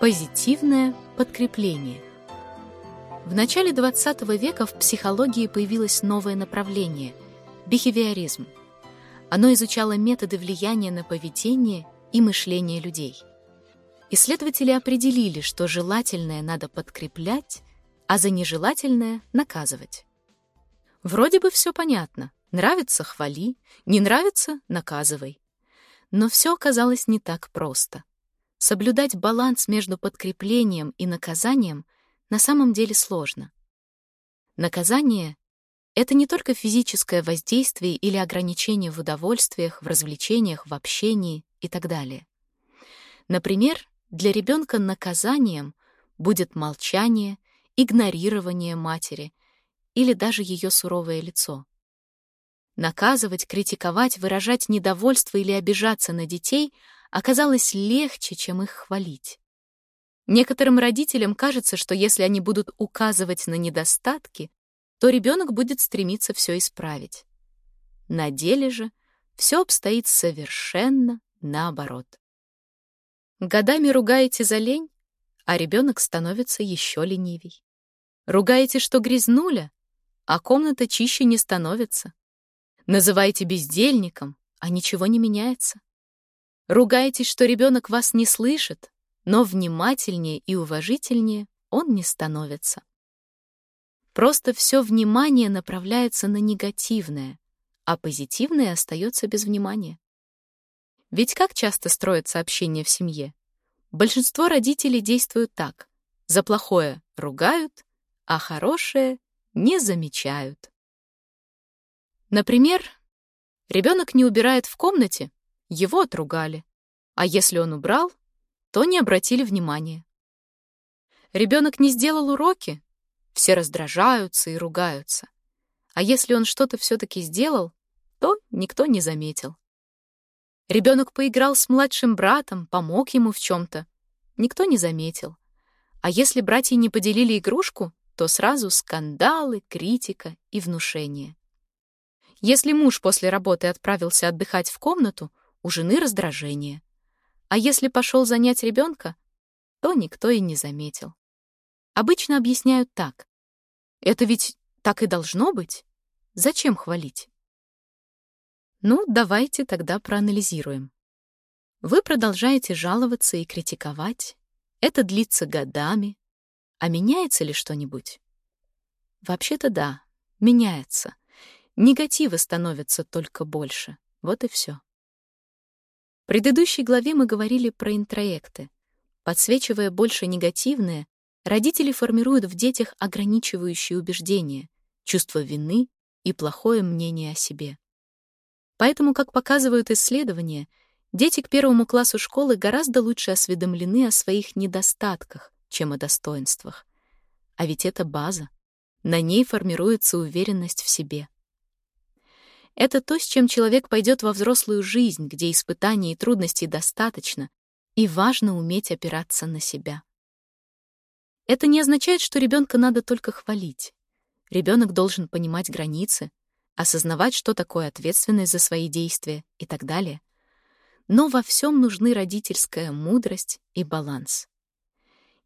Позитивное подкрепление. В начале XX века в психологии появилось новое направление – бихевиоризм. Оно изучало методы влияния на поведение и мышление людей. Исследователи определили, что желательное надо подкреплять, а за нежелательное — наказывать. Вроде бы все понятно. Нравится — хвали, не нравится — наказывай. Но все оказалось не так просто. Соблюдать баланс между подкреплением и наказанием на самом деле сложно. Наказание — это не только физическое воздействие или ограничение в удовольствиях, в развлечениях, в общении и так далее. Например, для ребенка наказанием будет молчание, игнорирование матери или даже ее суровое лицо. Наказывать, критиковать, выражать недовольство или обижаться на детей оказалось легче, чем их хвалить. Некоторым родителям кажется, что если они будут указывать на недостатки, то ребенок будет стремиться все исправить. На деле же все обстоит совершенно наоборот. Годами ругаете за лень, а ребенок становится еще ленивей. Ругаете, что грязнуля, а комната чище не становится. Называете бездельником, а ничего не меняется. Ругаетесь, что ребенок вас не слышит, но внимательнее и уважительнее он не становится. Просто все внимание направляется на негативное, а позитивное остается без внимания. Ведь как часто строятся общения в семье? Большинство родителей действуют так. За плохое ругают, а хорошее не замечают. Например, ребенок не убирает в комнате, его отругали, а если он убрал, то не обратили внимания. Ребенок не сделал уроки, все раздражаются и ругаются. А если он что-то все-таки сделал, то никто не заметил. Ребенок поиграл с младшим братом, помог ему в чем-то. Никто не заметил. А если братья не поделили игрушку, то сразу скандалы, критика и внушение. Если муж после работы отправился отдыхать в комнату, у жены раздражение. А если пошел занять ребенка, то никто и не заметил. Обычно объясняют так. Это ведь так и должно быть. Зачем хвалить? Ну, давайте тогда проанализируем. Вы продолжаете жаловаться и критиковать. Это длится годами. А меняется ли что-нибудь? Вообще-то да, меняется. Негатива становится только больше. Вот и все. Предыдущей главе мы говорили про интроекты. Подсвечивая больше негативное, родители формируют в детях ограничивающие убеждения, чувство вины и плохое мнение о себе. Поэтому, как показывают исследования, дети к первому классу школы гораздо лучше осведомлены о своих недостатках, чем о достоинствах. А ведь это база. На ней формируется уверенность в себе. Это то, с чем человек пойдет во взрослую жизнь, где испытаний и трудностей достаточно, и важно уметь опираться на себя. Это не означает, что ребенка надо только хвалить. Ребенок должен понимать границы, осознавать, что такое ответственность за свои действия и так далее. Но во всем нужны родительская мудрость и баланс.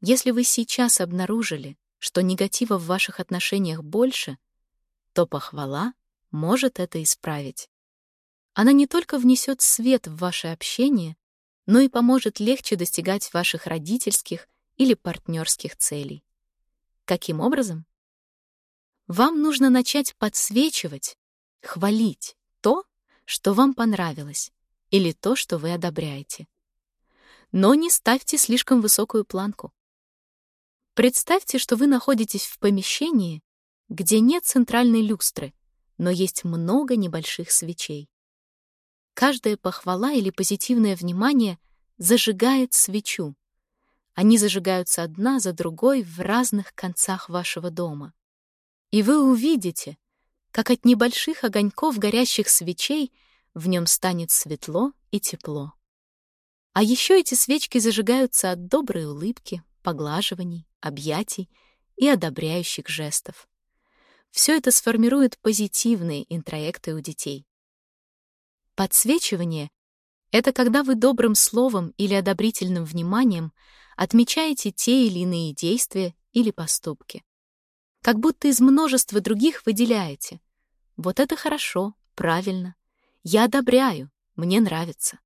Если вы сейчас обнаружили, что негатива в ваших отношениях больше, то похвала может это исправить. Она не только внесет свет в ваше общение, но и поможет легче достигать ваших родительских или партнерских целей. Каким образом? Вам нужно начать подсвечивать, хвалить то, что вам понравилось, или то, что вы одобряете. Но не ставьте слишком высокую планку. Представьте, что вы находитесь в помещении, где нет центральной люстры, но есть много небольших свечей. Каждая похвала или позитивное внимание зажигает свечу. Они зажигаются одна за другой в разных концах вашего дома. И вы увидите, как от небольших огоньков горящих свечей в нем станет светло и тепло. А еще эти свечки зажигаются от доброй улыбки, поглаживаний, объятий и одобряющих жестов. Все это сформирует позитивные интроекты у детей. Подсвечивание — это когда вы добрым словом или одобрительным вниманием отмечаете те или иные действия или поступки. Как будто из множества других выделяете. Вот это хорошо, правильно. Я одобряю, мне нравится.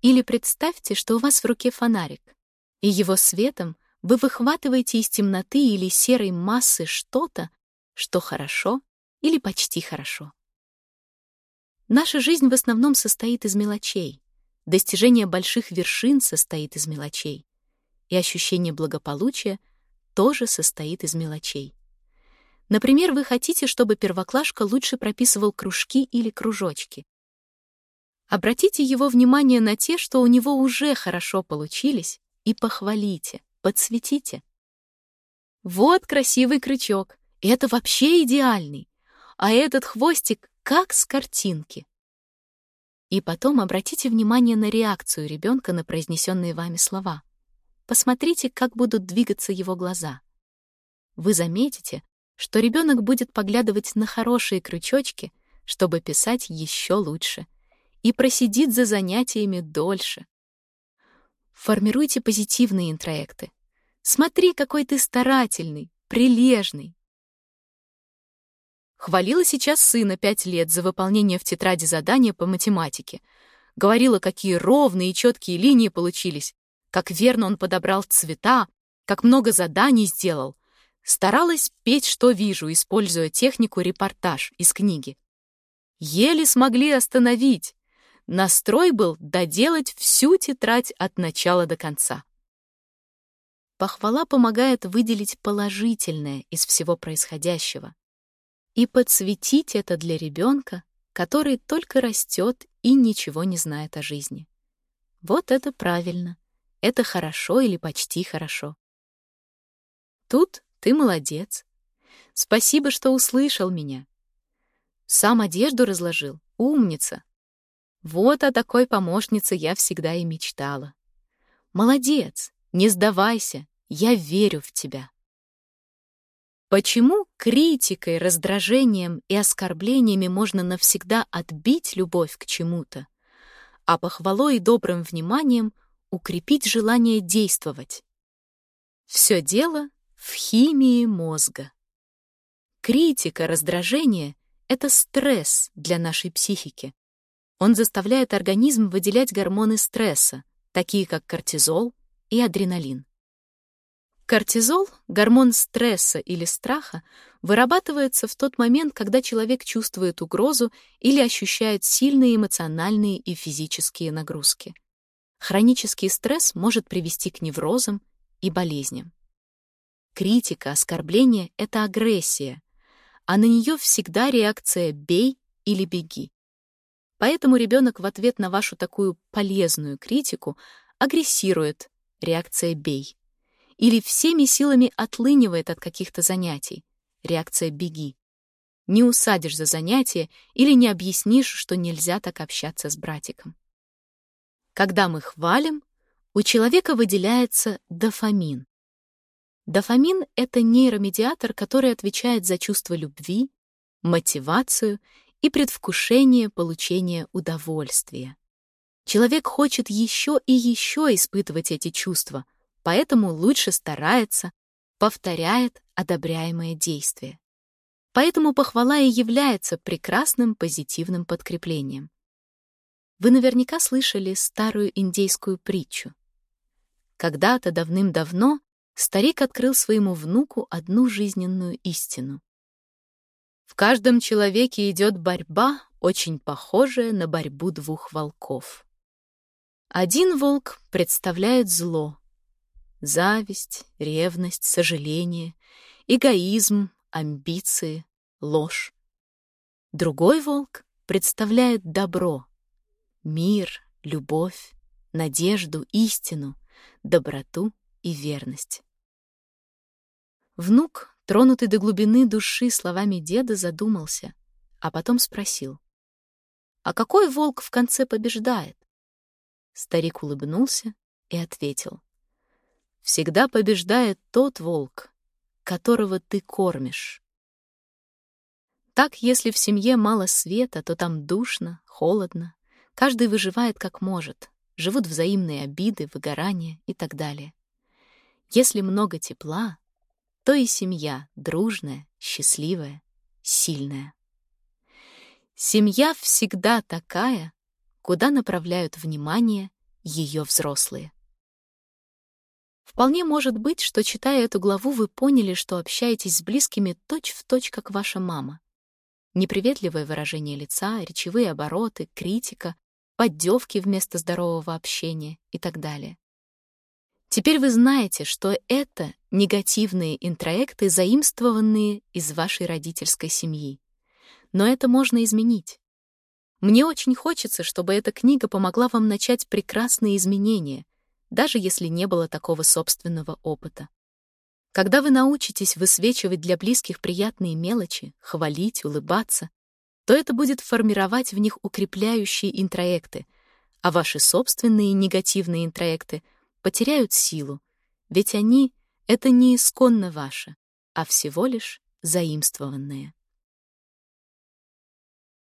Или представьте, что у вас в руке фонарик, и его светом вы выхватываете из темноты или серой массы что-то, что хорошо или почти хорошо. Наша жизнь в основном состоит из мелочей. Достижение больших вершин состоит из мелочей. И ощущение благополучия тоже состоит из мелочей. Например, вы хотите, чтобы первоклашка лучше прописывал кружки или кружочки. Обратите его внимание на те, что у него уже хорошо получились, и похвалите, подсветите. Вот красивый крючок, это вообще идеальный, а этот хвостик как с картинки. И потом обратите внимание на реакцию ребенка на произнесенные вами слова. Посмотрите, как будут двигаться его глаза. Вы заметите, что ребенок будет поглядывать на хорошие крючочки, чтобы писать еще лучше, и просидит за занятиями дольше. Формируйте позитивные интроекты. Смотри, какой ты старательный, прилежный. Хвалила сейчас сына пять лет за выполнение в тетради задания по математике. Говорила, какие ровные и четкие линии получились, как верно он подобрал цвета, как много заданий сделал. Старалась петь, что вижу, используя технику репортаж из книги. Еле смогли остановить. Настрой был доделать всю тетрадь от начала до конца. Похвала помогает выделить положительное из всего происходящего и подсветить это для ребенка, который только растет и ничего не знает о жизни. Вот это правильно. Это хорошо или почти хорошо. Тут ты молодец. Спасибо, что услышал меня. Сам одежду разложил. Умница. Вот о такой помощнице я всегда и мечтала. Молодец, не сдавайся, я верю в тебя. Почему критикой, раздражением и оскорблениями можно навсегда отбить любовь к чему-то, а похвалой и добрым вниманием укрепить желание действовать? Все дело в химии мозга. Критика, раздражение — это стресс для нашей психики. Он заставляет организм выделять гормоны стресса, такие как кортизол и адреналин. Кортизол, гормон стресса или страха, вырабатывается в тот момент, когда человек чувствует угрозу или ощущает сильные эмоциональные и физические нагрузки. Хронический стресс может привести к неврозам и болезням. Критика, оскорбление — это агрессия, а на нее всегда реакция «бей» или «беги». Поэтому ребенок в ответ на вашу такую полезную критику агрессирует, реакция «бей» или всеми силами отлынивает от каких-то занятий. Реакция «беги». Не усадишь за занятие или не объяснишь, что нельзя так общаться с братиком. Когда мы хвалим, у человека выделяется дофамин. Дофамин — это нейромедиатор, который отвечает за чувство любви, мотивацию и предвкушение получения удовольствия. Человек хочет еще и еще испытывать эти чувства, поэтому лучше старается, повторяет одобряемое действие. Поэтому похвала и является прекрасным позитивным подкреплением. Вы наверняка слышали старую индейскую притчу. Когда-то давным-давно старик открыл своему внуку одну жизненную истину. В каждом человеке идет борьба, очень похожая на борьбу двух волков. Один волк представляет зло, Зависть, ревность, сожаление, эгоизм, амбиции, ложь. Другой волк представляет добро, мир, любовь, надежду, истину, доброту и верность. Внук, тронутый до глубины души словами деда, задумался, а потом спросил. «А какой волк в конце побеждает?» Старик улыбнулся и ответил всегда побеждает тот волк, которого ты кормишь. Так, если в семье мало света, то там душно, холодно, каждый выживает как может, живут взаимные обиды, выгорания и так далее. Если много тепла, то и семья дружная, счастливая, сильная. Семья всегда такая, куда направляют внимание ее взрослые. Вполне может быть, что, читая эту главу, вы поняли, что общаетесь с близкими точь-в-точь, точь, как ваша мама. Неприветливое выражение лица, речевые обороты, критика, поддевки вместо здорового общения и так далее. Теперь вы знаете, что это негативные интроекты, заимствованные из вашей родительской семьи. Но это можно изменить. Мне очень хочется, чтобы эта книга помогла вам начать прекрасные изменения, даже если не было такого собственного опыта. Когда вы научитесь высвечивать для близких приятные мелочи, хвалить, улыбаться, то это будет формировать в них укрепляющие интроекты, а ваши собственные негативные интроекты потеряют силу, ведь они — это не исконно ваше, а всего лишь заимствованные.